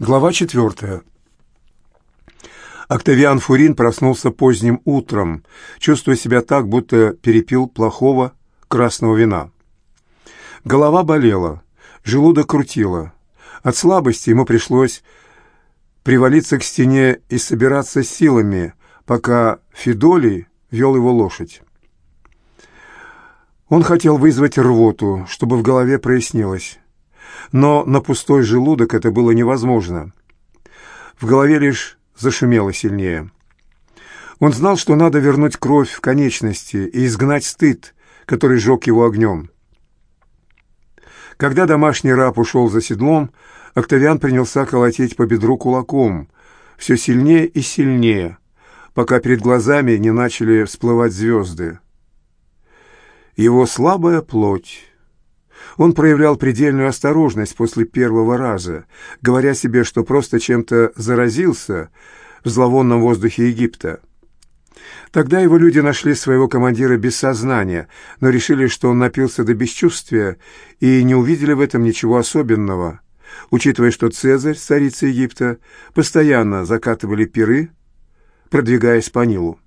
Глава четвертая. Октавиан Фурин проснулся поздним утром, чувствуя себя так, будто перепил плохого красного вина. Голова болела, желудок крутило. От слабости ему пришлось привалиться к стене и собираться силами, пока Фидолий вел его лошадь. Он хотел вызвать рвоту, чтобы в голове прояснилось но на пустой желудок это было невозможно. В голове лишь зашумело сильнее. Он знал, что надо вернуть кровь в конечности и изгнать стыд, который сжег его огнем. Когда домашний раб ушел за седлом, Октавиан принялся колотить по бедру кулаком, все сильнее и сильнее, пока перед глазами не начали всплывать звезды. Его слабая плоть он проявлял предельную осторожность после первого раза, говоря себе, что просто чем-то заразился в зловонном воздухе Египта. Тогда его люди нашли своего командира без сознания, но решили, что он напился до бесчувствия и не увидели в этом ничего особенного, учитывая, что Цезарь, царица Египта, постоянно закатывали пиры, продвигаясь по Нилу.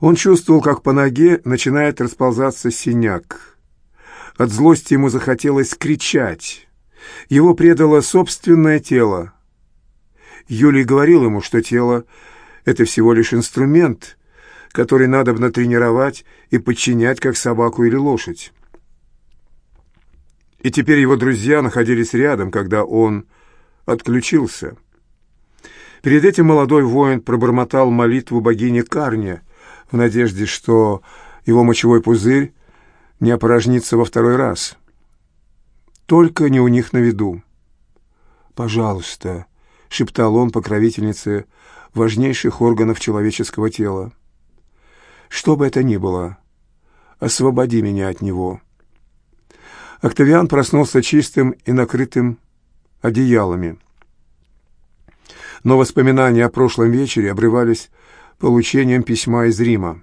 Он чувствовал, как по ноге начинает расползаться синяк. От злости ему захотелось кричать. Его предало собственное тело. Юлий говорил ему, что тело — это всего лишь инструмент, который надо натренировать и подчинять, как собаку или лошадь. И теперь его друзья находились рядом, когда он отключился. Перед этим молодой воин пробормотал молитву богине Карне в надежде, что его мочевой пузырь не опорожнится во второй раз. Только не у них на виду. «Пожалуйста», — шептал он покровительнице важнейших органов человеческого тела. «Что бы это ни было, освободи меня от него». Октавиан проснулся чистым и накрытым одеялами. Но воспоминания о прошлом вечере обрывались получением письма из Рима.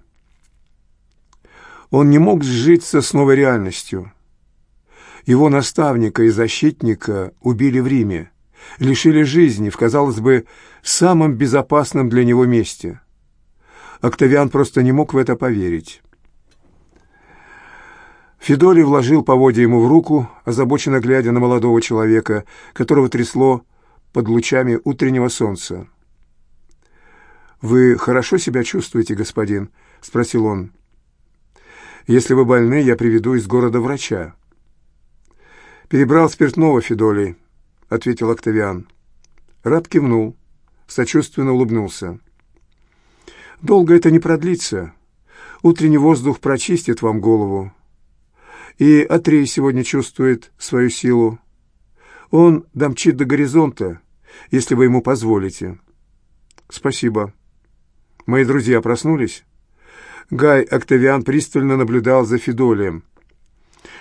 Он не мог сжиться с новой реальностью. Его наставника и защитника убили в Риме, лишили жизни в, казалось бы, самом безопасном для него месте. Октавиан просто не мог в это поверить. Федорий вложил поводья ему в руку, озабоченно глядя на молодого человека, которого трясло под лучами утреннего солнца. «Вы хорошо себя чувствуете, господин?» — спросил он. Если вы больны, я приведу из города врача». «Перебрал спиртного, Федолий», — ответил Октавиан. Раб кивнул, сочувственно улыбнулся. «Долго это не продлится. Утренний воздух прочистит вам голову. И Атрей сегодня чувствует свою силу. Он домчит до горизонта, если вы ему позволите». «Спасибо. Мои друзья проснулись?» Гай Октавиан пристально наблюдал за Федолием,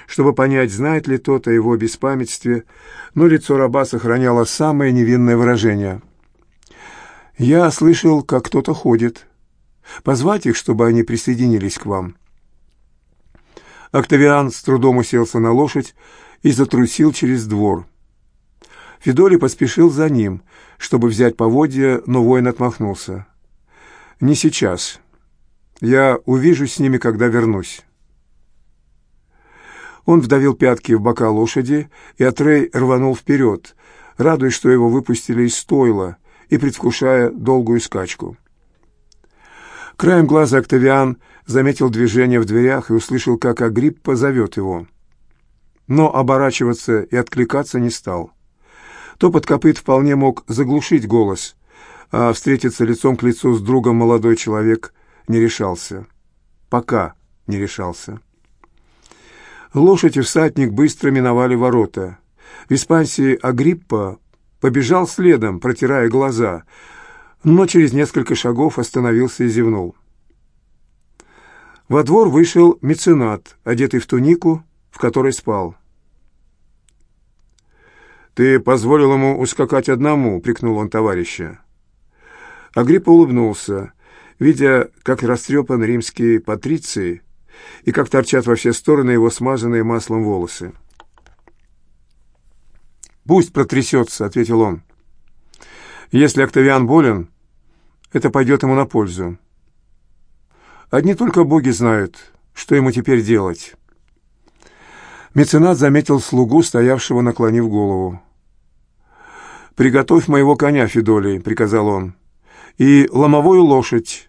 чтобы понять, знает ли тот о его беспамятстве, но лицо раба сохраняло самое невинное выражение. «Я слышал, как кто-то ходит. Позвать их, чтобы они присоединились к вам». Октавиан с трудом уселся на лошадь и затрусил через двор. Федолий поспешил за ним, чтобы взять поводья, но воин отмахнулся. «Не сейчас. Я увижусь с ними, когда вернусь». Он вдавил пятки в бока лошади, и Атрей рванул вперед, радуясь, что его выпустили из стойла и предвкушая долгую скачку. Краем глаза Октавиан заметил движение в дверях и услышал, как Агриппа зовет его. Но оборачиваться и откликаться не стал. Топот копыт вполне мог заглушить голос, а встретиться лицом к лицу с другом молодой человек не решался. Пока не решался. Лошадь и всадник быстро миновали ворота. В Испансии Агриппа побежал следом, протирая глаза, но через несколько шагов остановился и зевнул. Во двор вышел меценат, одетый в тунику, в которой спал. «Ты позволил ему ускакать одному», — прикнул он товарища. Агриппа улыбнулся видя, как растрепан римские патриции и как торчат во все стороны его смазанные маслом волосы. «Пусть протрясется», — ответил он. «Если Октавиан болен, это пойдет ему на пользу. Одни только боги знают, что ему теперь делать». Меценат заметил слугу, стоявшего, наклонив голову. «Приготовь моего коня, Федолий», — приказал он, — «и ломовую лошадь,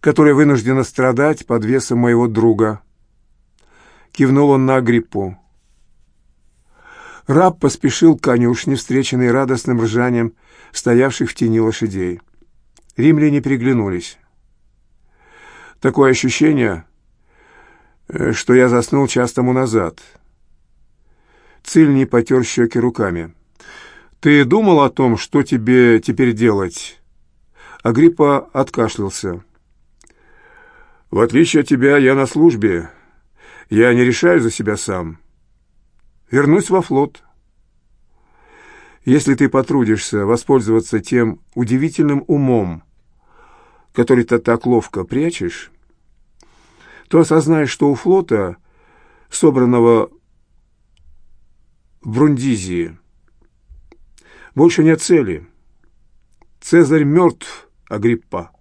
которая вынуждена страдать под весом моего друга». Кивнул он на Агриппу. Раб поспешил к конюшне, встреченный радостным ржанием стоявших в тени лошадей. Римляне переглянулись. Такое ощущение, э, что я заснул час тому назад. Цильний потер щеки руками. «Ты думал о том, что тебе теперь делать?» Агриппа откашлялся. «В отличие от тебя, я на службе. Я не решаю за себя сам. Вернусь во флот. Если ты потрудишься воспользоваться тем удивительным умом, который ты так ловко прячешь, то осознаешь, что у флота, собранного в Брундизии, больше нет цели. Цезарь мертв, Агриппа.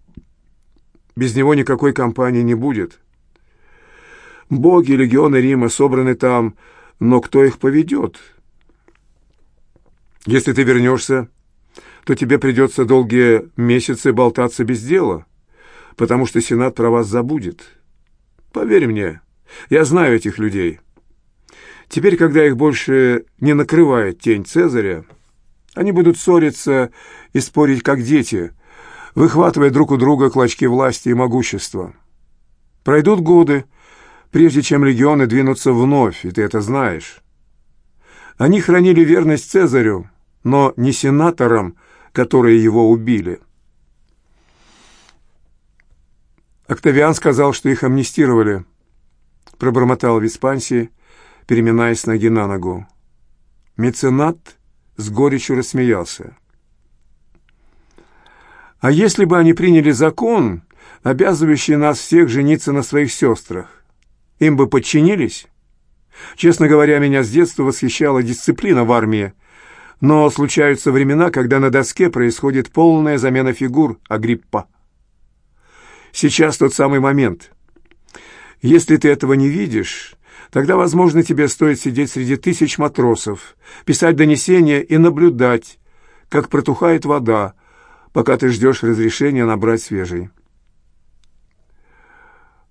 Без него никакой кампании не будет. Боги, легионы Рима собраны там, но кто их поведет? Если ты вернешься, то тебе придется долгие месяцы болтаться без дела, потому что Сенат про вас забудет. Поверь мне, я знаю этих людей. Теперь, когда их больше не накрывает тень Цезаря, они будут ссориться и спорить, как дети, выхватывая друг у друга клочки власти и могущества. Пройдут годы, прежде чем легионы двинутся вновь, и ты это знаешь. Они хранили верность Цезарю, но не сенаторам, которые его убили. Октавиан сказал, что их амнистировали, пробормотал Виспансий, переминаясь ноги на ногу. Меценат с горечью рассмеялся. «А если бы они приняли закон, обязывающий нас всех жениться на своих сестрах? им бы подчинились? Честно говоря, меня с детства восхищала дисциплина в армии, но случаются времена, когда на доске происходит полная замена фигур Агриппа. Сейчас тот самый момент. Если ты этого не видишь, тогда, возможно, тебе стоит сидеть среди тысяч матросов, писать донесения и наблюдать, как протухает вода, пока ты ждешь разрешения набрать свежий.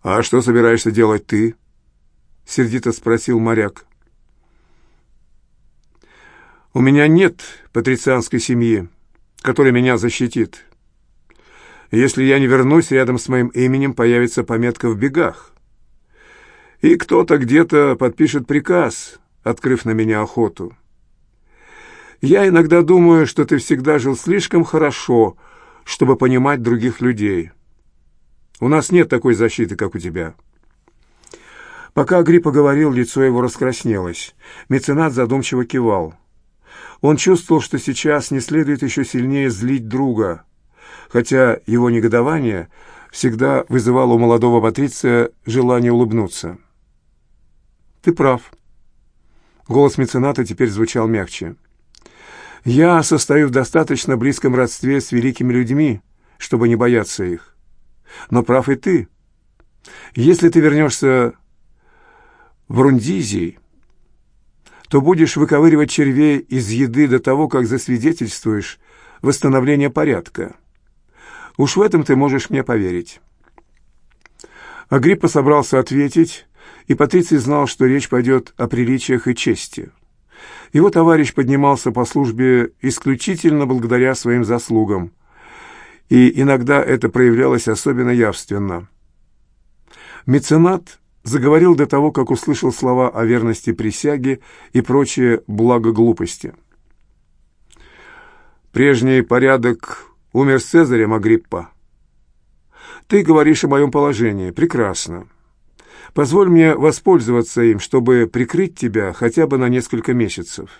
«А что собираешься делать ты?» — сердито спросил моряк. «У меня нет патрицианской семьи, которая меня защитит. Если я не вернусь, рядом с моим именем появится пометка в бегах. И кто-то где-то подпишет приказ, открыв на меня охоту. Я иногда думаю, что ты всегда жил слишком хорошо, чтобы понимать других людей». У нас нет такой защиты, как у тебя». Пока Агриппа говорил, лицо его раскраснелось. Меценат задумчиво кивал. Он чувствовал, что сейчас не следует еще сильнее злить друга, хотя его негодование всегда вызывало у молодого патриция желание улыбнуться. «Ты прав». Голос мецената теперь звучал мягче. «Я состою в достаточно близком родстве с великими людьми, чтобы не бояться их. Но прав и ты. Если ты вернешься в Рундизий, то будешь выковыривать червей из еды до того, как засвидетельствуешь восстановление порядка. Уж в этом ты можешь мне поверить». Агриппа собрался ответить, и Патриций знал, что речь пойдет о приличиях и чести. Его товарищ поднимался по службе исключительно благодаря своим заслугам, и иногда это проявлялось особенно явственно. Меценат заговорил до того, как услышал слова о верности присяге и прочие благоглупости. «Прежний порядок умер с Цезарем, Агриппа. Ты говоришь о моем положении. Прекрасно. Позволь мне воспользоваться им, чтобы прикрыть тебя хотя бы на несколько месяцев.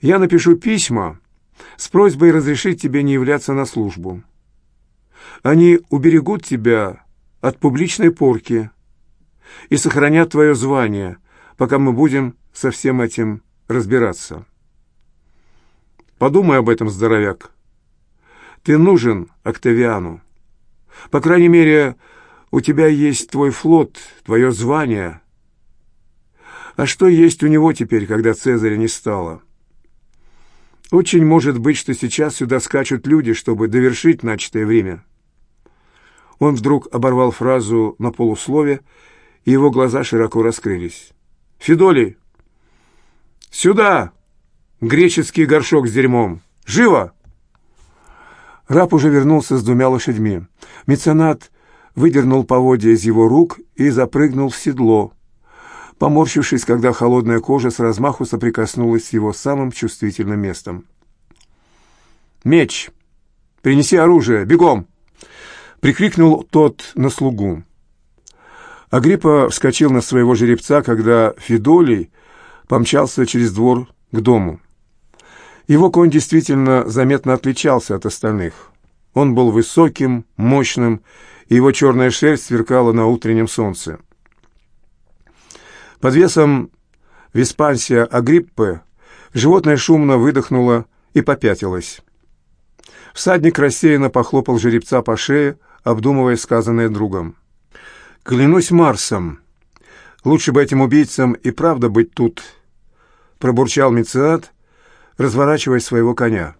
Я напишу письма, с просьбой разрешить тебе не являться на службу. Они уберегут тебя от публичной порки и сохранят твое звание, пока мы будем со всем этим разбираться». Подумай об этом, здоровяк. Ты нужен Октавиану. По крайней мере, у тебя есть твой флот, твое звание. А что есть у него теперь, когда Цезаря не стало? Очень может быть, что сейчас сюда скачут люди, чтобы довершить начатое время. Он вдруг оборвал фразу на полуслове, и его глаза широко раскрылись. «Федолий! Сюда! Греческий горшок с дерьмом! Живо!» Раб уже вернулся с двумя лошадьми. Меценат выдернул поводья из его рук и запрыгнул в седло, поморщившись, когда холодная кожа с размаху соприкоснулась с его самым чувствительным местом. «Меч! Принеси оружие! Бегом!» — прикрикнул тот на слугу. Агриппа вскочил на своего жеребца, когда Федолий помчался через двор к дому. Его конь действительно заметно отличался от остальных. Он был высоким, мощным, и его черная шерсть сверкала на утреннем солнце. Под весом Веспансия Агриппы животное шумно выдохнуло и попятилось. Всадник рассеянно похлопал жеребца по шее, обдумывая сказанное другом. «Клянусь Марсом, лучше бы этим убийцам и правда быть тут», — пробурчал Мециат, разворачивая своего коня.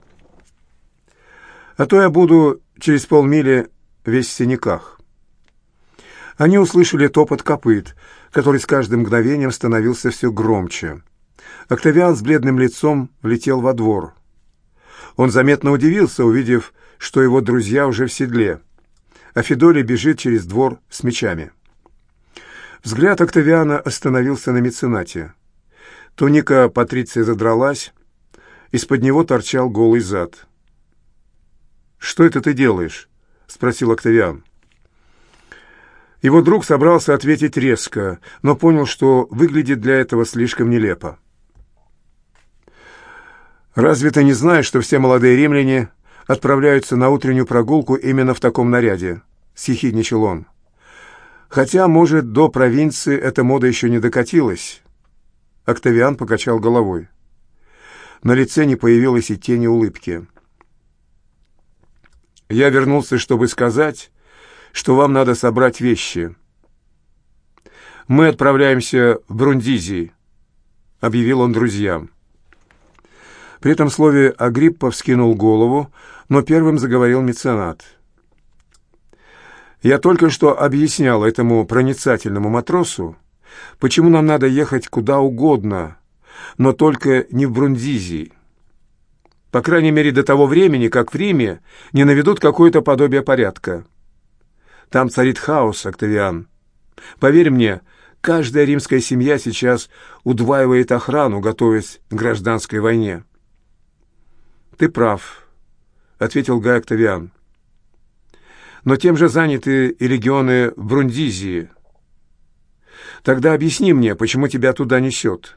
«А то я буду через полмили весь в синяках». Они услышали топот копыт, который с каждым мгновением становился все громче. Октавиан с бледным лицом влетел во двор. Он заметно удивился, увидев, что его друзья уже в седле, а Федоли бежит через двор с мечами. Взгляд Октавиана остановился на меценате. Туника Патриция задралась, из-под него торчал голый зад. «Что это ты делаешь?» — спросил Октавиан. Его друг собрался ответить резко, но понял, что выглядит для этого слишком нелепо. «Разве ты не знаешь, что все молодые римляне отправляются на утреннюю прогулку именно в таком наряде?» — съехидничал он. «Хотя, может, до провинции эта мода еще не докатилась». Октавиан покачал головой. На лице не появилось и тени улыбки. «Я вернулся, чтобы сказать, что вам надо собрать вещи. Мы отправляемся в Брундизий», — объявил он друзьям. При этом слове Агриппа вскинул голову, но первым заговорил меценат. «Я только что объяснял этому проницательному матросу, почему нам надо ехать куда угодно, но только не в Брундизий. По крайней мере, до того времени, как в Риме не наведут какое-то подобие порядка. Там царит хаос, Октавиан. Поверь мне, каждая римская семья сейчас удваивает охрану, готовясь к гражданской войне. «Ты прав», — ответил Гай Октавиан. «Но тем же заняты и регионы Брундизии. Тогда объясни мне, почему тебя туда несет».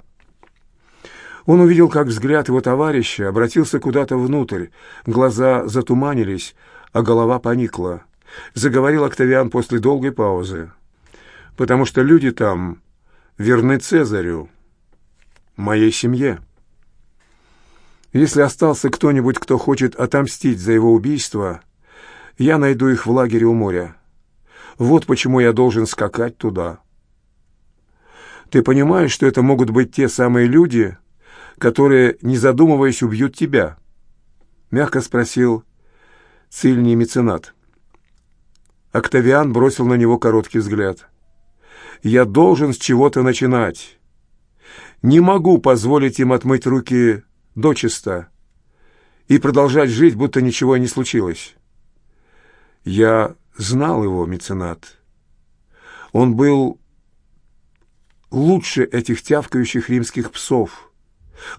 Он увидел, как взгляд его товарища обратился куда-то внутрь, глаза затуманились, а голова поникла. Заговорил Октавиан после долгой паузы. «Потому что люди там верны Цезарю, моей семье». Если остался кто-нибудь, кто хочет отомстить за его убийство, я найду их в лагере у моря. Вот почему я должен скакать туда. Ты понимаешь, что это могут быть те самые люди, которые, не задумываясь, убьют тебя?» Мягко спросил цильний меценат. Октавиан бросил на него короткий взгляд. «Я должен с чего-то начинать. Не могу позволить им отмыть руки дочисто и продолжать жить, будто ничего не случилось. Я знал его, меценат. Он был лучше этих тявкающих римских псов,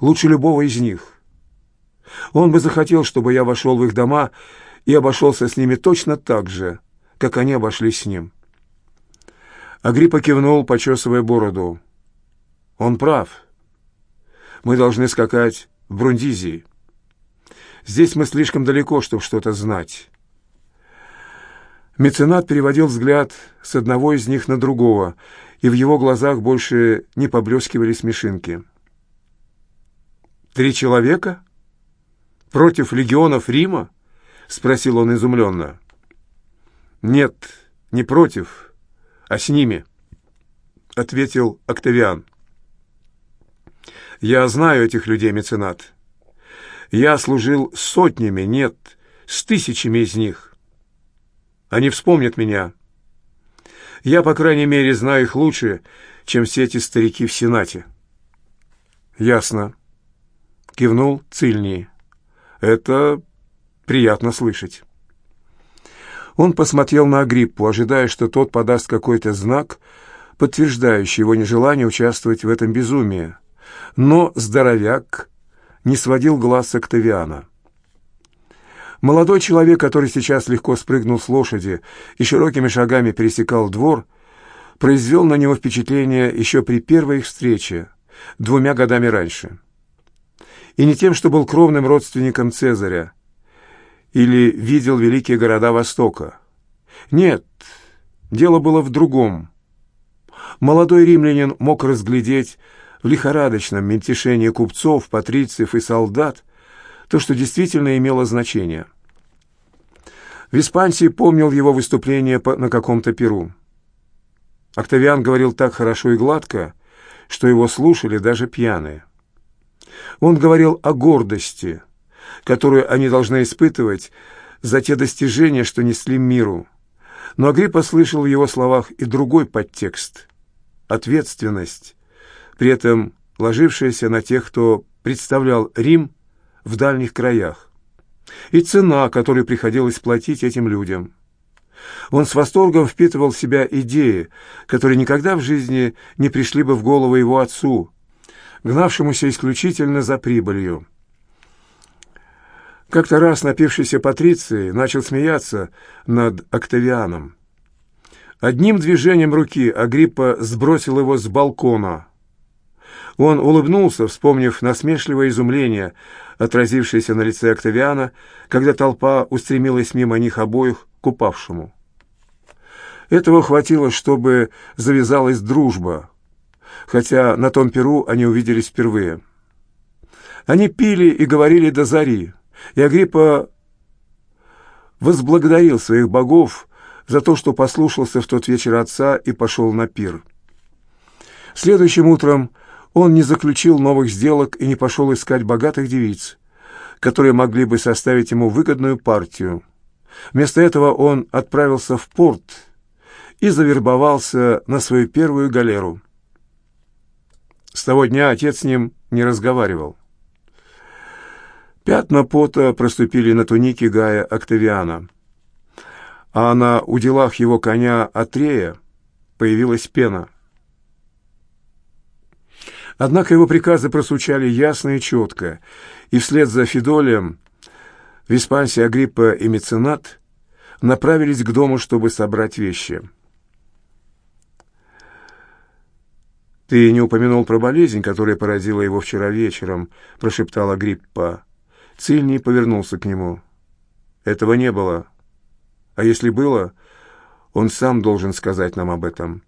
лучше любого из них. Он бы захотел, чтобы я вошел в их дома и обошелся с ними точно так же, как они обошлись с ним. Агриппа кивнул, почесывая бороду. Он прав. Мы должны скакать в Брундизии. Здесь мы слишком далеко, чтобы что-то знать. Меценат переводил взгляд с одного из них на другого, и в его глазах больше не поблескивали смешинки. «Три человека?» против легионов Рима?» — спросил он изумленно. «Нет, не против, а с ними», — ответил Октавиан. «Я знаю этих людей, меценат. Я служил сотнями, нет, с тысячами из них. Они вспомнят меня. Я, по крайней мере, знаю их лучше, чем все эти старики в Сенате». «Ясно», — кивнул Цильний. «Это приятно слышать». Он посмотрел на Агриппу, ожидая, что тот подаст какой-то знак, подтверждающий его нежелание участвовать в этом безумии. Но здоровяк не сводил глаз с Октавиана. Молодой человек, который сейчас легко спрыгнул с лошади и широкими шагами пересекал двор, произвел на него впечатление еще при первой их встрече, двумя годами раньше. И не тем, что был кровным родственником Цезаря, или видел великие города Востока. Нет, дело было в другом. Молодой римлянин мог разглядеть в лихорадочном мельтешении купцов, патрициев и солдат то, что действительно имело значение. Веспансий помнил его выступление на каком-то перу. Октавиан говорил так хорошо и гладко, что его слушали даже пьяные. Он говорил о гордости, которую они должны испытывать за те достижения, что несли миру. Но Агриппа слышал в его словах и другой подтекст — ответственность, при этом ложившаяся на тех, кто представлял Рим в дальних краях, и цена, которую приходилось платить этим людям. Он с восторгом впитывал в себя идеи, которые никогда в жизни не пришли бы в голову его отцу, гнавшемуся исключительно за прибылью. Как-то раз напившийся Патриций начал смеяться над Октавианом. Одним движением руки Агриппа сбросил его с балкона. Он улыбнулся, вспомнив насмешливое изумление, отразившееся на лице Октавиана, когда толпа устремилась мимо них обоих к упавшему. Этого хватило, чтобы завязалась дружба, хотя на том перу они увиделись впервые. Они пили и говорили до зари, и Агриппа возблагодарил своих богов за то, что послушался в тот вечер отца и пошел на пир. Следующим утром он не заключил новых сделок и не пошел искать богатых девиц, которые могли бы составить ему выгодную партию. Вместо этого он отправился в порт и завербовался на свою первую галеру. С того дня отец с ним не разговаривал. Пятна пота проступили на тунике Гая Октавиана, а на уделах его коня Атрея появилась пена. Однако его приказы просучали ясно и четко, и вслед за Фидолием Веспансий, Агриппа и Меценат направились к дому, чтобы собрать вещи. «Ты не упомянул про болезнь, которая поразила его вчера вечером», — прошептала Агриппа. Цильний повернулся к нему. «Этого не было. А если было, он сам должен сказать нам об этом».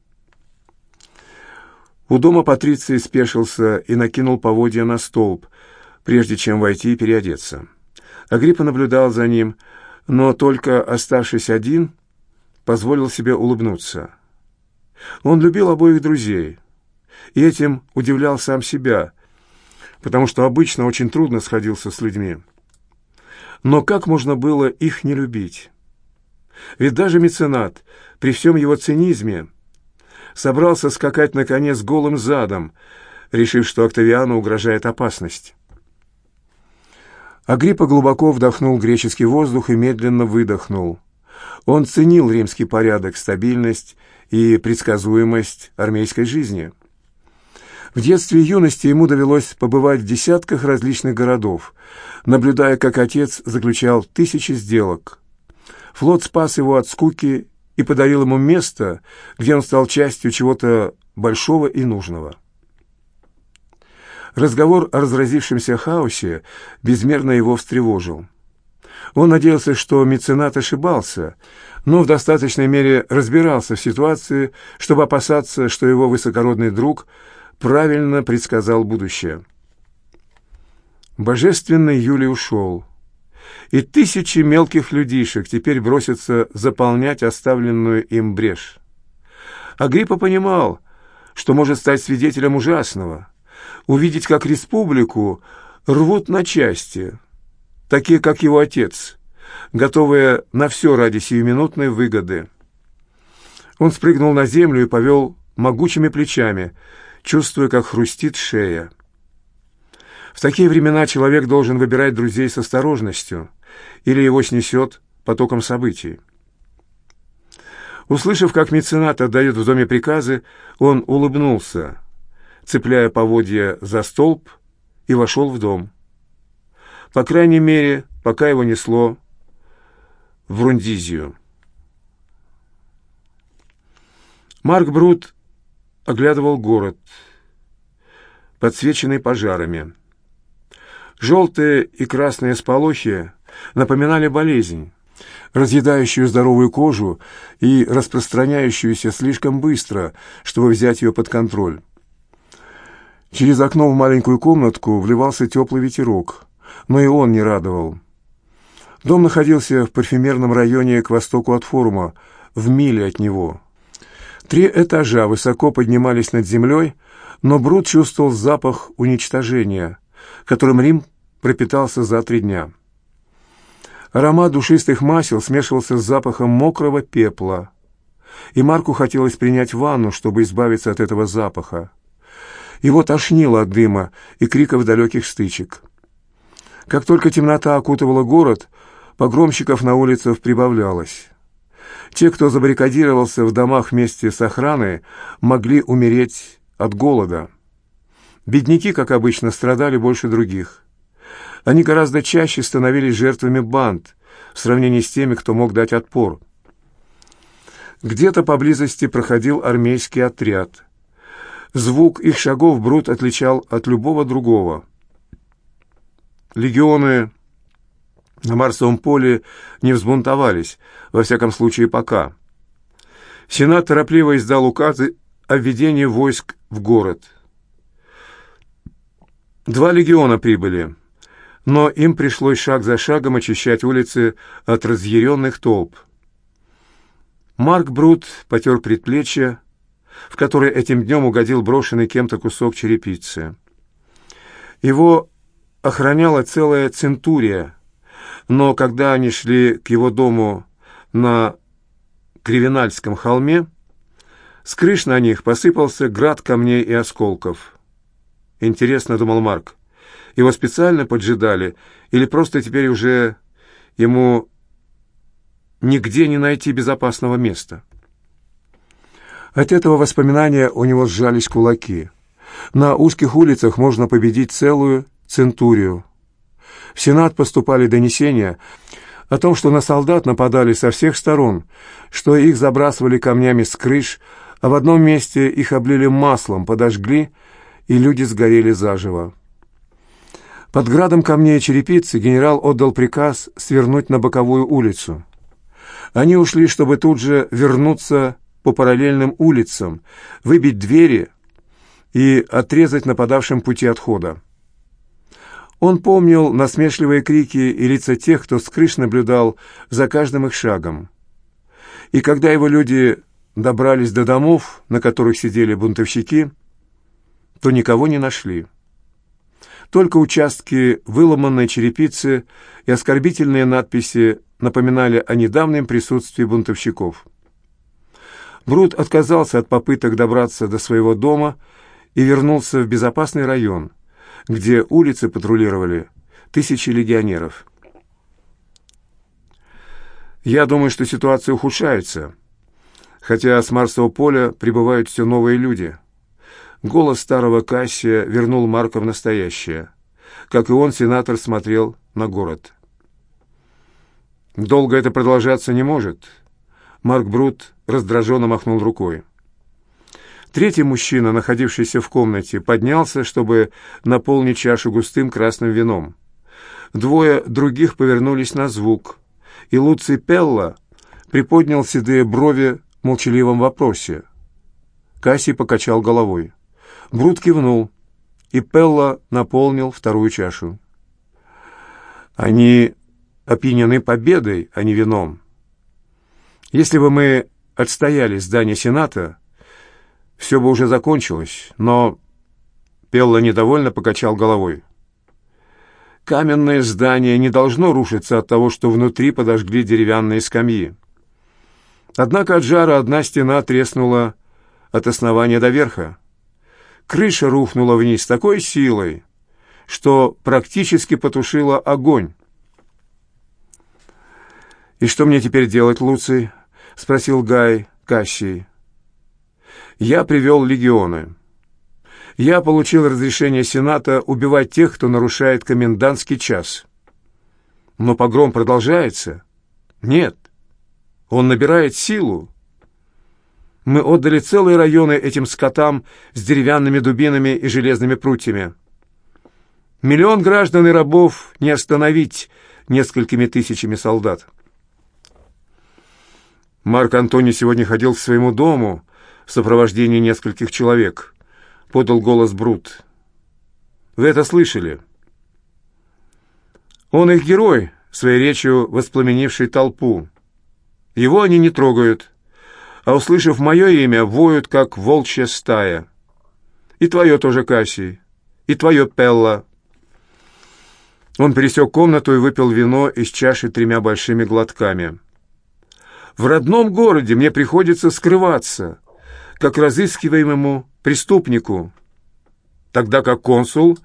У дома Патриций спешился и накинул поводья на столб, прежде чем войти и переодеться. Агриппа наблюдал за ним, но только оставшись один, позволил себе улыбнуться. Он любил обоих друзей, и этим удивлял сам себя, потому что обычно очень трудно сходился с людьми. Но как можно было их не любить? Ведь даже меценат, при всем его цинизме, собрался скакать на коне с голым задом, решив, что Октавиану угрожает опасность. Агриппа глубоко вдохнул греческий воздух и медленно выдохнул. Он ценил римский порядок, стабильность и предсказуемость армейской жизни. В детстве и юности ему довелось побывать в десятках различных городов, наблюдая, как отец заключал тысячи сделок. Флот спас его от скуки и подарил ему место, где он стал частью чего-то большого и нужного. Разговор о разразившемся хаосе безмерно его встревожил. Он надеялся, что меценат ошибался, но в достаточной мере разбирался в ситуации, чтобы опасаться, что его высокородный друг правильно предсказал будущее. Божественный Юлий ушел. и тысячи мелких людишек теперь бросятся заполнять оставленную им брешь. Агриппа понимал, что может стать свидетелем ужасного, увидеть, как республику рвут на части, такие, как его отец, готовые на все ради сиюминутной выгоды. Он спрыгнул на землю и повел могучими плечами, чувствуя, как хрустит шея. В такие времена человек должен выбирать друзей с осторожностью, или его снесет потоком событий. Услышав, как меценат отдает в доме приказы, он улыбнулся, цепляя поводья за столб, и вошел в дом. По крайней мере, пока его несло в Рундизию. Марк Брут оглядывал город, подсвеченный пожарами. Желтые и красные сполохи напоминали болезнь, разъедающую здоровую кожу и распространяющуюся слишком быстро, чтобы взять ее под контроль. Через окно в маленькую комнатку вливался теплый ветерок, но и он не радовал. Дом находился в парфюмерном районе к востоку от форума, в миле от него. Три этажа высоко поднимались над землей, но Брут чувствовал запах уничтожения, которым Рим пропитался за три дня. Аромат душистых масел смешивался с запахом мокрого пепла, и Марку хотелось принять ванну, чтобы избавиться от этого запаха. Его тошнило от дыма и криков далеких стычек. Как только темнота окутывала город, погромщиков на улицах прибавлялось. Те, кто забаррикадировался в домах вместе с охраной, могли умереть от голода. Бедняки, как обычно, страдали больше других. Они гораздо чаще становились жертвами банд в сравнении с теми, кто мог дать отпор. Где-то поблизости проходил армейский отряд. Звук их шагов Брут отличал от любого другого. Легионы на Марсовом поле не взбунтовались, во всяком случае пока. Сенат торопливо издал указы о введении войск в город. Два легиона прибыли, но им пришлось шаг за шагом очищать улицы от разъяренных толп. Марк Брут потер предплечье, в которое этим днем угодил брошенный кем-то кусок черепицы. Его охраняла целая центурия, но когда они шли к его дому на Кривинальском холме, с крыш на них посыпался град камней и осколков. Интересно, думал Марк, его специально поджидали или просто теперь уже ему нигде не найти безопасного места? От этого воспоминания у него сжались кулаки. На узких улицах можно победить целую центурию. В Сенат поступали донесения о том, что на солдат нападали со всех сторон, что их забрасывали камнями с крыш, а в одном месте их облили маслом, подожгли, и люди сгорели заживо. Под градом камней и черепицы генерал отдал приказ свернуть на боковую улицу. Они ушли, чтобы тут же вернуться по параллельным улицам, выбить двери и отрезать нападавшим пути отхода. Он помнил насмешливые крики и лица тех, кто с крыш наблюдал за каждым их шагом. И когда его люди добрались до домов, на которых сидели бунтовщики, то никого не нашли. Только участки выломанной черепицы и оскорбительные надписи напоминали о недавнем присутствии бунтовщиков. Брут отказался от попыток добраться до своего дома и вернулся в безопасный район – где улицы патрулировали тысячи легионеров. Я думаю, что ситуация ухудшается, хотя с Марсового поля прибывают все новые люди. Голос старого Кассия вернул Марка в настоящее. Как и он, сенатор смотрел на город. «Долго это продолжаться не может», — Марк Брут раздраженно махнул рукой. Третий мужчина, находившийся в комнате, поднялся, чтобы наполнить чашу густым красным вином. Двое других повернулись на звук, и Луций Пелла приподнял седые брови в молчаливом вопросе. Кассий покачал головой. Брут кивнул, и Пелла наполнил вторую чашу. «Они опьянены победой, а не вином. Если бы мы отстояли здание Сената, все бы уже закончилось, но Пелла недовольно покачал головой. Каменное здание не должно рушиться от того, что внутри подожгли деревянные скамьи. Однако от жара одна стена треснула от основания до верха. Крыша рухнула вниз такой силой, что практически потушила огонь. «И что мне теперь делать, Луций?» — спросил Гай Кассий. «Я привел легионы. Я получил разрешение Сената убивать тех, кто нарушает комендантский час. Но погром продолжается? Нет. Он набирает силу. Мы отдали целые районы этим скотам с деревянными дубинами и железными прутьями. Миллион граждан и рабов не остановить несколькими тысячами солдат. Марк Антоний сегодня ходил к своему дому в сопровождении нескольких человек. Подал голос Брут. «Вы это слышали?» Он их герой, своей речью воспламенивший толпу. Его они не трогают, а, услышав мое имя, воют, как волчья стая. И твое тоже, Кассий, и твое, Пелла. Он пересек комнату и выпил вино из чаши тремя большими глотками. В родном городе мне приходится скрываться, как разыскиваемому преступнику, тогда как консул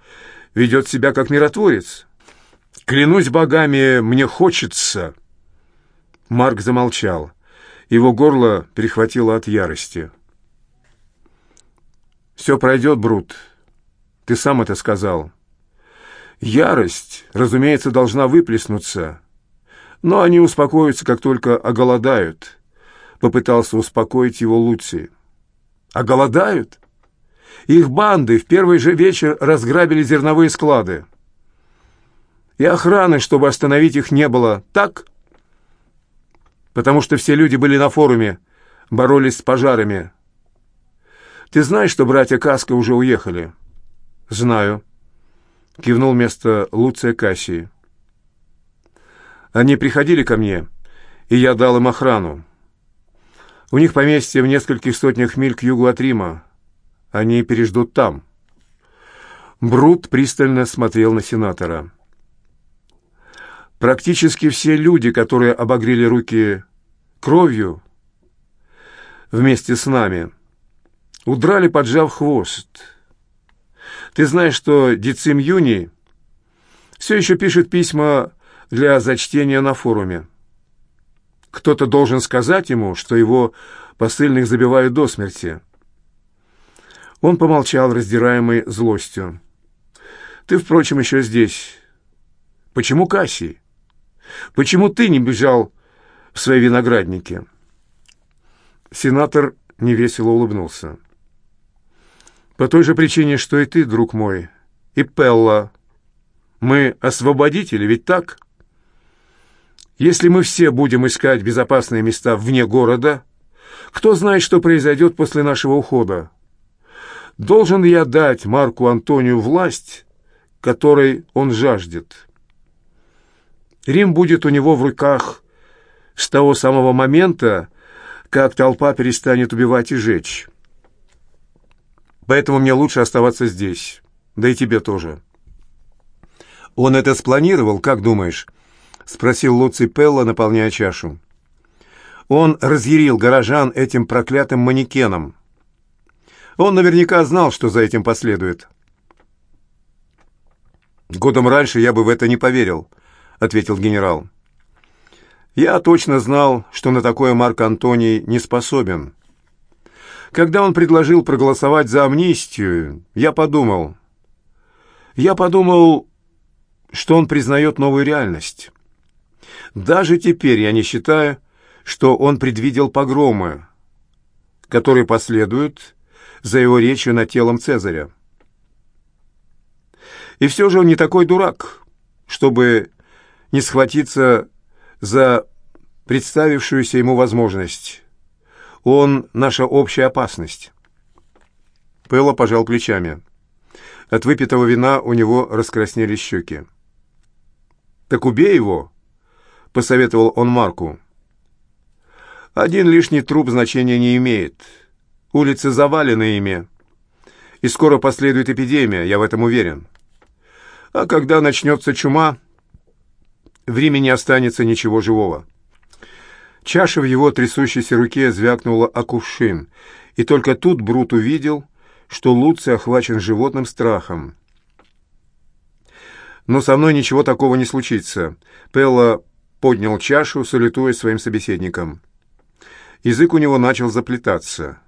ведет себя как миротворец. Клянусь богами, мне хочется. Марк замолчал. Его горло перехватило от ярости. «Все пройдет, Брут. Ты сам это сказал. Ярость, разумеется, должна выплеснуться. Но они успокоятся, как только оголодают», — попытался успокоить его Луций. «Оголодают? Их банды в первый же вечер разграбили зерновые склады. И охраны, чтобы остановить их, не было. Так?» потому что все люди были на форуме, боролись с пожарами. Ты знаешь, что братья Каска уже уехали? Знаю. Кивнул вместо Луция Кассии. Они приходили ко мне, и я дал им охрану. У них поместье в нескольких сотнях миль к югу от Рима. Они переждут там. Брут пристально смотрел на сенатора. Практически все люди, которые обогрели руки кровью вместе с нами, удрали, поджав хвост. Ты знаешь, что Децим Юни все еще пишет письма для зачтения на форуме. Кто-то должен сказать ему, что его посыльных забивают до смерти. Он помолчал, раздираемый злостью. «Ты, впрочем, еще здесь. Почему Кассий?» Почему ты не бежал в свои виноградники?» Сенатор невесело улыбнулся. «По той же причине, что и ты, друг мой, и Пелла. Мы освободители, ведь так? Если мы все будем искать безопасные места вне города, кто знает, что произойдет после нашего ухода? Должен я дать Марку Антонию власть, которой он жаждет?» Рим будет у него в руках с того самого момента, как толпа перестанет убивать и жечь. Поэтому мне лучше оставаться здесь, да и тебе тоже. Он это спланировал, как думаешь? Спросил Луций Пелла, наполняя чашу. Он разъярил горожан этим проклятым манекеном. Он наверняка знал, что за этим последует. Годом раньше я бы в это не поверил —— ответил генерал. «Я точно знал, что на такое Марк Антоний не способен. Когда он предложил проголосовать за амнистию, я подумал... Я подумал, что он признает новую реальность. Даже теперь я не считаю, что он предвидел погромы, которые последуют за его речью над телом Цезаря. И все же он не такой дурак, чтобы не схватиться за представившуюся ему возможность. Он — наша общая опасность. Пэлло пожал плечами. От выпитого вина у него раскраснели щеки. «Так убей его, — посоветовал он Марку. «Один лишний труп значения не имеет. Улицы завалены ими, и скоро последует эпидемия, я в этом уверен. А когда начнется чума, в Риме не останется ничего живого». Чаша в его трясущейся руке звякнула о кувшин, и только тут Брут увидел, что Луций охвачен животным страхом. «Но со мной ничего такого не случится», — Пелла поднял чашу, салютуя своим собеседником. Язык у него начал заплетаться.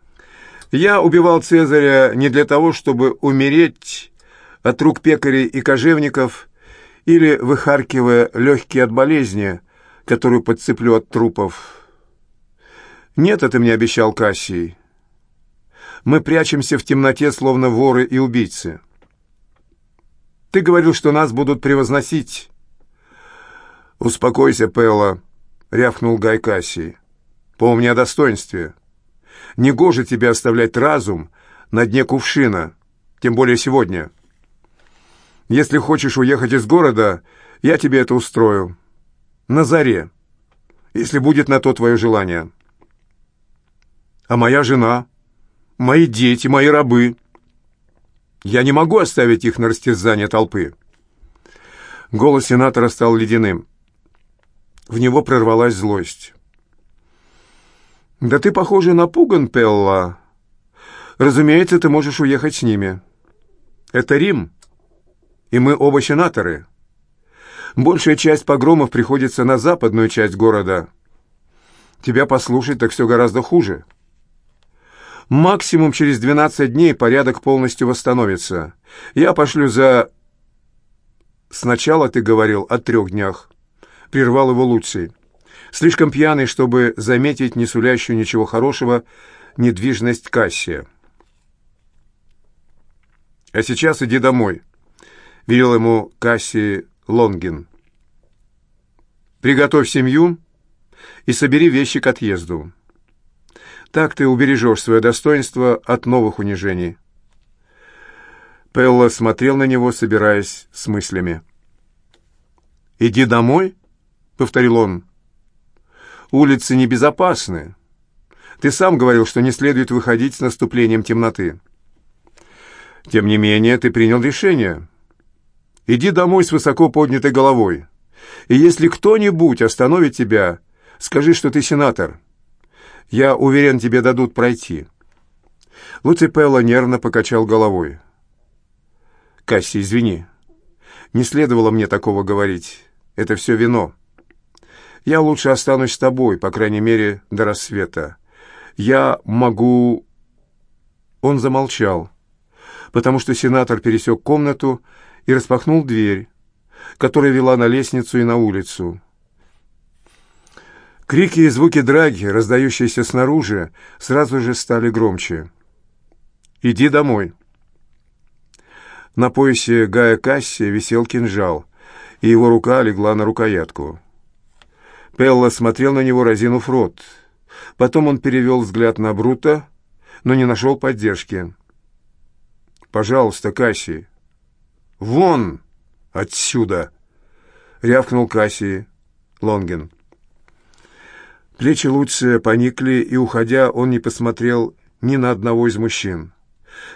«Я убивал Цезаря не для того, чтобы умереть от рук пекарей и кожевников или выхаркивая легкие от болезни, которую подцеплю от трупов. Нет, это мне обещал Кассий. Мы прячемся в темноте, словно воры и убийцы. Ты говорил, что нас будут превозносить. «Успокойся, Пелла», — рявкнул Гай Кассий. «Помни о достоинстве. Негоже тебе оставлять разум на дне кувшина, тем более сегодня. Если хочешь уехать из города, я тебе это устрою. На заре, если будет на то твое желание. А моя жена, мои дети, мои рабы. Я не могу оставить их на растерзание толпы». Голос сенатора стал ледяным. В него прорвалась злость. «Да ты, похоже, напуган, Пелла. Разумеется, ты можешь уехать с ними. Это Рим, и мы оба сенаторы. Большая часть погромов приходится на западную часть города. Тебя послушать, так все гораздо хуже. Максимум через 12 дней порядок полностью восстановится. Я пошлю за... Сначала ты говорил о трех днях прервал его Луций. Слишком пьяный, чтобы заметить не сулящую ничего хорошего недвижность Кассия. «А сейчас иди домой», — велел ему Кассий Лонгин. «Приготовь семью и собери вещи к отъезду. Так ты убережешь свое достоинство от новых унижений». Пелла смотрел на него, собираясь с мыслями. «Иди домой?» — повторил он. «Улицы небезопасны. Ты сам говорил, что не следует выходить с наступлением темноты. Тем не менее, ты принял решение. Иди домой с высоко поднятой головой. И если кто-нибудь остановит тебя, скажи, что ты сенатор. Я уверен, тебе дадут пройти». Луципелло нервно покачал головой. «Касси, извини. Не следовало мне такого говорить. Это все вино». Я лучше останусь с тобой, по крайней мере, до рассвета. Я могу...» Он замолчал, потому что сенатор пересек комнату и распахнул дверь, которая вела на лестницу и на улицу. Крики и звуки драги, раздающиеся снаружи, сразу же стали громче. «Иди домой». На поясе Гая Касси висел кинжал, и его рука легла на рукоятку. Пелла смотрел на него, разинув рот. Потом он перевел взгляд на Брута, но не нашел поддержки. «Пожалуйста, Касси!» «Вон отсюда!» — рявкнул Касси Лонген. Плечи Луция поникли, и, уходя, он не посмотрел ни на одного из мужчин.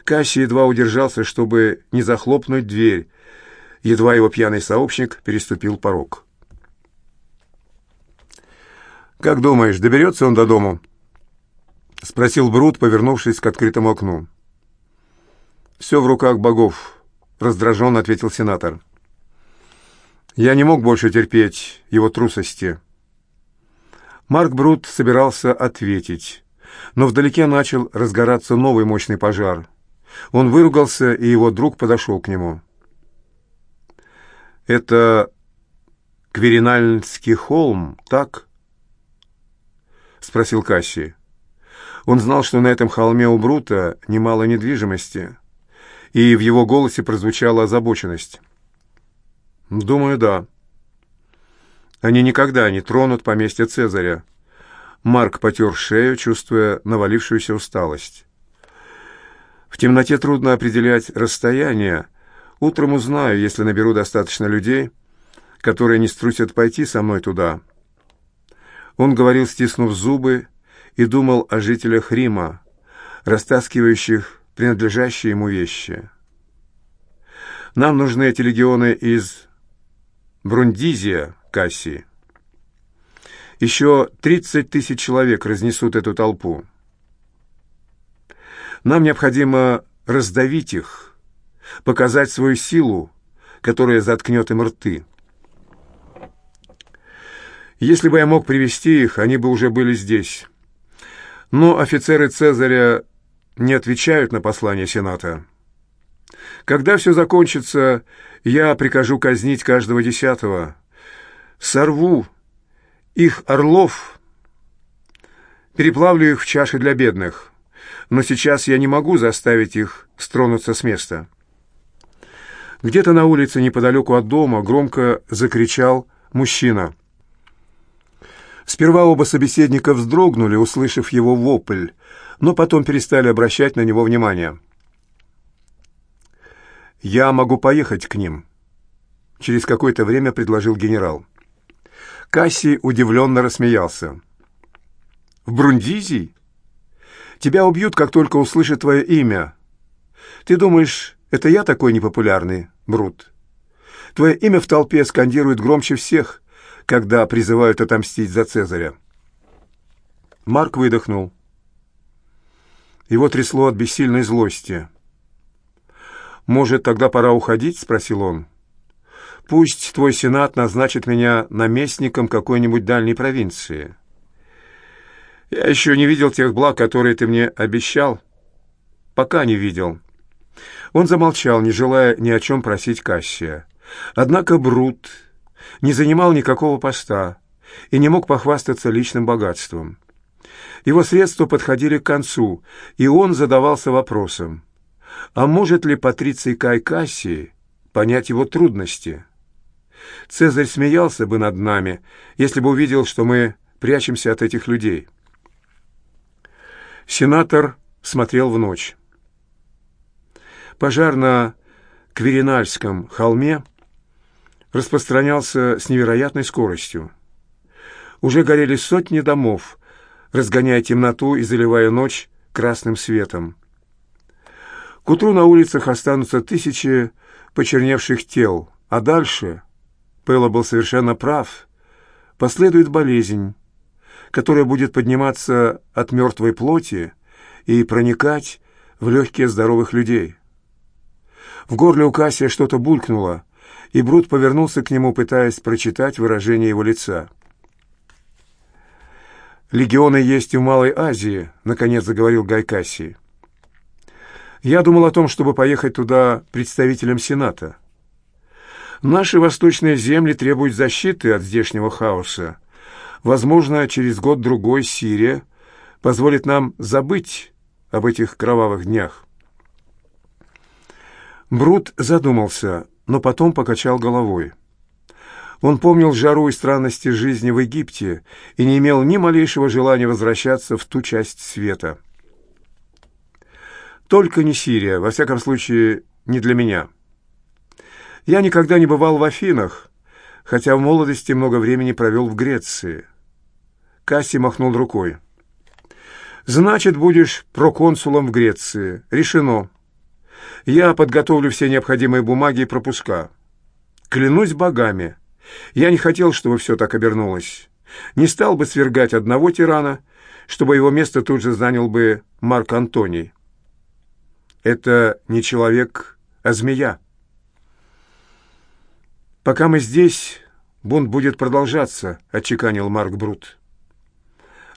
Касси едва удержался, чтобы не захлопнуть дверь. Едва его пьяный сообщник переступил порог. «Как думаешь, доберется он до дому?» — спросил Брут, повернувшись к открытому окну. «Все в руках богов», — раздраженно ответил сенатор. «Я не мог больше терпеть его трусости». Марк Брут собирался ответить, но вдалеке начал разгораться новый мощный пожар. Он выругался, и его друг подошел к нему. «Это Кверинальский холм, так?» — спросил Касси. Он знал, что на этом холме у Брута немало недвижимости, и в его голосе прозвучала озабоченность. «Думаю, да. Они никогда не тронут поместье Цезаря». Марк потер шею, чувствуя навалившуюся усталость. «В темноте трудно определять расстояние. Утром узнаю, если наберу достаточно людей, которые не струсят пойти со мной туда». Он говорил, стиснув зубы, и думал о жителях Рима, растаскивающих принадлежащие ему вещи. Нам нужны эти легионы из Брундизия, Кассии. Еще 30 тысяч человек разнесут эту толпу. Нам необходимо раздавить их, показать свою силу, которая заткнет им рты. Если бы я мог привести их, они бы уже были здесь. Но офицеры Цезаря не отвечают на послание Сената. Когда все закончится, я прикажу казнить каждого десятого. Сорву их орлов, переплавлю их в чаши для бедных. Но сейчас я не могу заставить их стронуться с места. Где-то на улице неподалеку от дома громко закричал мужчина. Сперва оба собеседника вздрогнули, услышав его вопль, но потом перестали обращать на него внимание. «Я могу поехать к ним», — через какое-то время предложил генерал. Кассий удивленно рассмеялся. «В Брундизии? Тебя убьют, как только услышат твое имя. Ты думаешь, это я такой непопулярный, Брут? Твое имя в толпе скандирует громче всех, когда призывают отомстить за Цезаря. Марк выдохнул. Его трясло от бессильной злости. «Может, тогда пора уходить?» — спросил он. «Пусть твой сенат назначит меня наместником какой-нибудь дальней провинции. Я еще не видел тех благ, которые ты мне обещал. Пока не видел». Он замолчал, не желая ни о чем просить Кассия. Однако Брут не занимал никакого поста и не мог похвастаться личным богатством. Его средства подходили к концу, и он задавался вопросом, а может ли Патриций Кай Кассии понять его трудности? Цезарь смеялся бы над нами, если бы увидел, что мы прячемся от этих людей. Сенатор смотрел в ночь. Пожар на Кверинальском холме распространялся с невероятной скоростью. Уже горели сотни домов, разгоняя темноту и заливая ночь красным светом. К утру на улицах останутся тысячи почерневших тел, а дальше, Пэлло был совершенно прав, последует болезнь, которая будет подниматься от мертвой плоти и проникать в легкие здоровых людей. В горле у Кассия что-то булькнуло, и Брут повернулся к нему, пытаясь прочитать выражение его лица. «Легионы есть и в Малой Азии», — наконец заговорил Гайкаси. «Я думал о том, чтобы поехать туда представителем Сената. Наши восточные земли требуют защиты от здешнего хаоса. Возможно, через год-другой Сирия позволит нам забыть об этих кровавых днях». Брут задумался — но потом покачал головой. Он помнил жару и странности жизни в Египте и не имел ни малейшего желания возвращаться в ту часть света. Только не Сирия, во всяком случае, не для меня. Я никогда не бывал в Афинах, хотя в молодости много времени провел в Греции. Касси махнул рукой. «Значит, будешь проконсулом в Греции. Решено. Я подготовлю все необходимые бумаги и пропуска. Клянусь богами, я не хотел, чтобы все так обернулось. Не стал бы свергать одного тирана, чтобы его место тут же занял бы Марк Антоний. Это не человек, а змея. «Пока мы здесь, бунт будет продолжаться», — отчеканил Марк Брут.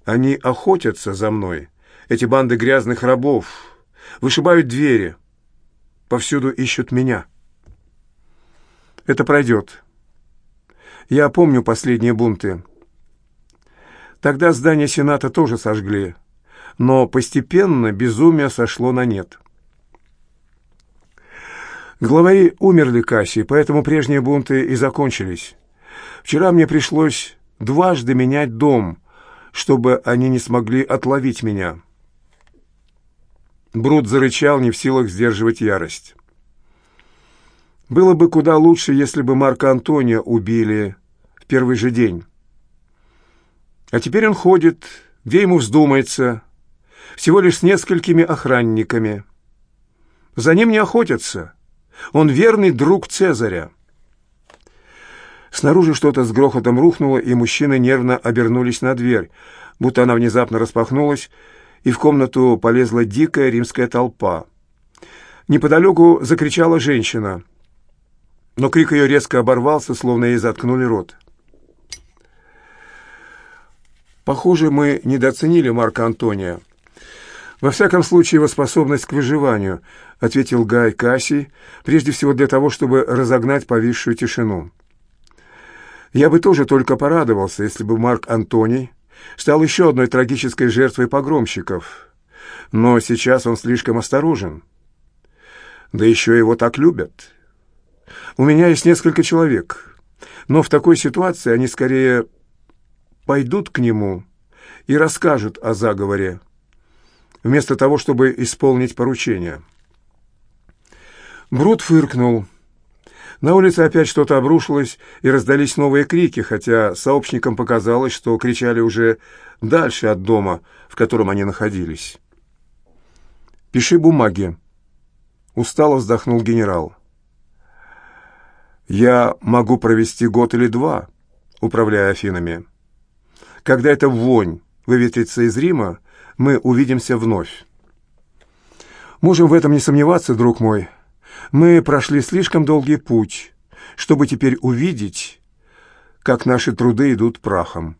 «Они охотятся за мной, эти банды грязных рабов, вышибают двери, повсюду ищут меня. Это пройдет. Я помню последние бунты. Тогда здание Сената тоже сожгли, но постепенно безумие сошло на нет. Главари умерли Касси, поэтому прежние бунты и закончились. Вчера мне пришлось дважды менять дом, чтобы они не смогли отловить меня. Брут зарычал, не в силах сдерживать ярость. Было бы куда лучше, если бы Марка Антония убили в первый же день. А теперь он ходит, где ему вздумается, всего лишь с несколькими охранниками. За ним не охотятся. Он верный друг Цезаря. Снаружи что-то с грохотом рухнуло, и мужчины нервно обернулись на дверь, будто она внезапно распахнулась, и в комнату полезла дикая римская толпа. Неподалеку закричала женщина, но крик ее резко оборвался, словно ей заткнули рот. Похоже, мы недооценили Марка Антония. Во всяком случае, его способность к выживанию, ответил Гай Кассий, прежде всего для того, чтобы разогнать повисшую тишину. Я бы тоже только порадовался, если бы Марк Антоний стал еще одной трагической жертвой погромщиков. Но сейчас он слишком осторожен. Да еще его так любят. У меня есть несколько человек, но в такой ситуации они скорее пойдут к нему и расскажут о заговоре, вместо того, чтобы исполнить поручение. Брут фыркнул. На улице опять что-то обрушилось, и раздались новые крики, хотя сообщникам показалось, что кричали уже дальше от дома, в котором они находились. «Пиши бумаги», — устало вздохнул генерал. «Я могу провести год или два, управляя Афинами. Когда эта вонь выветрится из Рима, мы увидимся вновь. Можем в этом не сомневаться, друг мой». Мы прошли слишком долгий путь, чтобы теперь увидеть, как наши труды идут прахом.